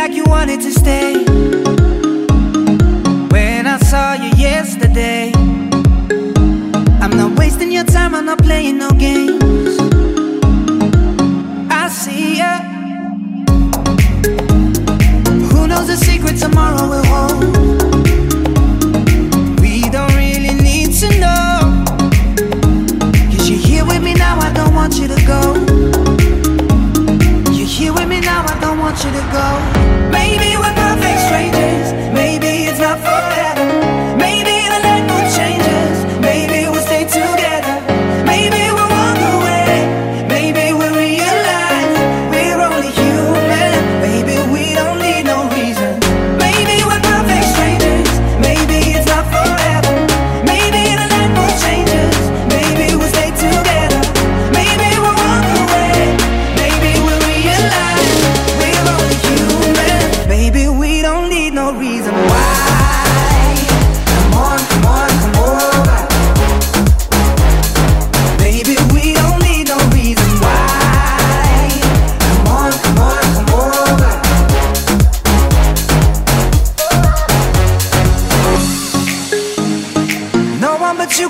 like you wanted to stay. When I saw you yesterday, I'm not wasting your time, I'm not playing no games. I see you. Who knows the secret tomorrow will hold? We don't really need to know. You're here with me now, I don't want you to go. You're here with me now, I don't want you to go.